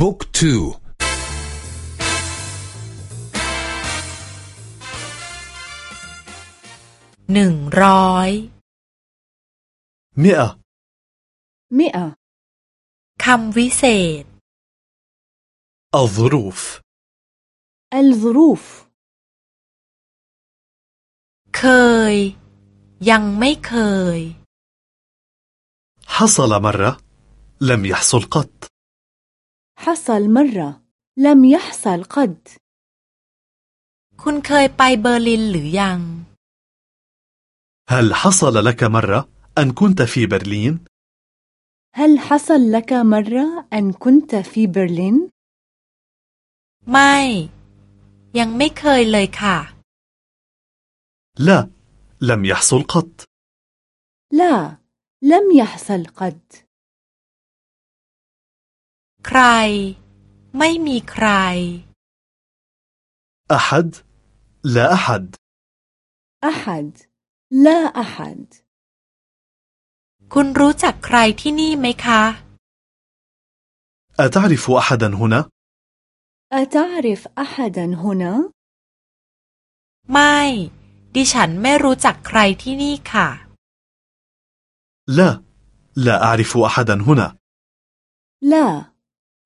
บุ๊กทูหนึ่งร้อยเมียเมียคำวิเศษ الظروف الظروف เคย ยังไม่เคย حصل مرة لم يحصل قط حصل مرة لم يحصل قد คุณเคยไปเบอร์ลินหรือยัง هل حصل لك مرة أن كنت في برلين؟ هل حصل لك مرة أن كنت في برلين؟ ไม่ ยังไม่เคยเลยค่ะ لا لم يحصل قط لا لم يحصل قد ใคร ไม่มีใคร أحد لا أحد أحد لا أحد คุณรู้จักใครที่นี่ไหมคะ أتعرف أحدا هنا؟ أتعرف أحدا هنا؟ ไม่ ดิฉันไม่รู้จักใครที่นี่ค่ะ لا لا أعرف أحدا هنا لا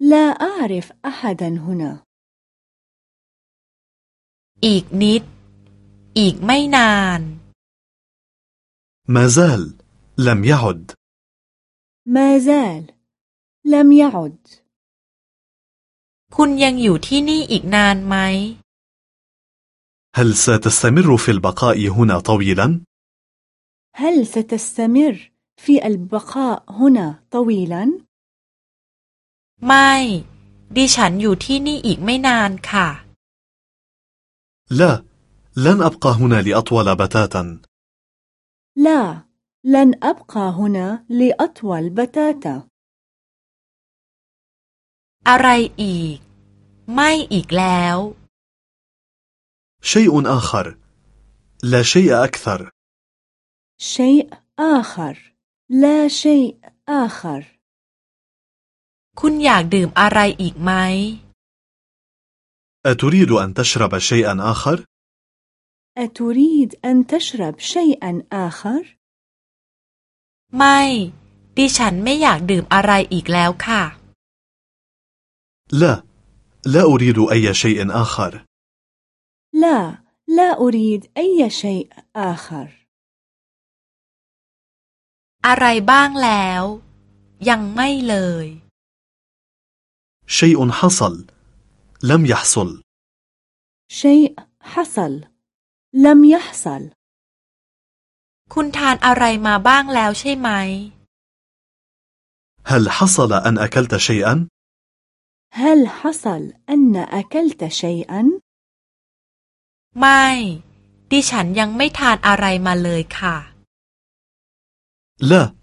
لا أعرف أحدا هنا อีกนิด อีกไม่นาน ما زال لم يعد ما زال لم يعد คุณยังอยู่ที่นี่อีกนานไหม هل ستستمر في البقاء هنا طويلا؟ هل ستستمر في البقاء هنا طويلا؟ ไม่ ดิฉันอยู่ที่นี่อีกไม่นานค่ะ لا لن أبقى هنا لأطول بتاتا لا لن أبقى هنا لأطول بتاتا อะไรอีก ไม่อีกแล้ว شيء آخر لا شيء أكثر شيء آخر لا شيء آخر คุณอยากดื่มอะไรอีกไหม أتريد أن تشرب شيئا آخر؟ أتريد أن تشرب شيئا آخر؟ ไม่ ดิฉันไม่อยากดื่มอะไรอีกแล้วค่ะ لا لا أريد أي شيء آخر لا لا أريد أي شيء آخر อะไรบ้างแล้ว ยังไม่เลย شيء حصل لم يحصل شيء حصل لم يحصل คุณทานอะไรมาบ้างแล้วใช่ไหม هل حصل أن أكلت شيئا؟ هل حصل أن أكلت شيئا؟ ไม่ ดิฉันยังไม่ทานอะไรมาเลยค่ะ لا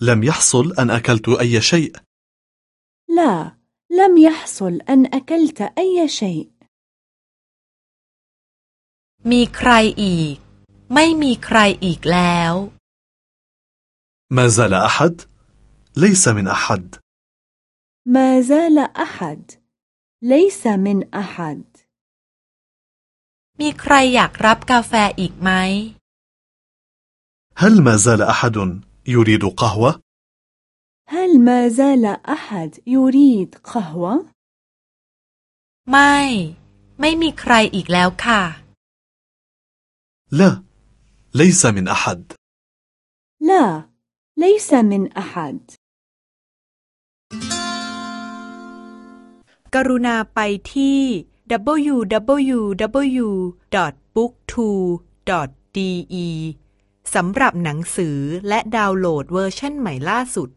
لم يحصل أن أكلت أي شيء لا لم يحصل أن أكلت أي شيء มีใครอีก ไม่มีใครอีกแล้ว ما زال أحد؟ ليس من أحد ما زال أحد ليس من أحد มีใครอยากรับกาแฟอีกไหม هل ما زال أحد يريد قهوة؟ هل ما زال أحد يريد قهوة؟ ไม่ ไม่มีใครอีกแล้วค่ะ لا ليس من أحد لا ليس من أحد กรุณาไปที่ www.booktwo.de สำหรับหนังสือและดาวน์โหลดเวอร์ชันใหม่ล่าสุด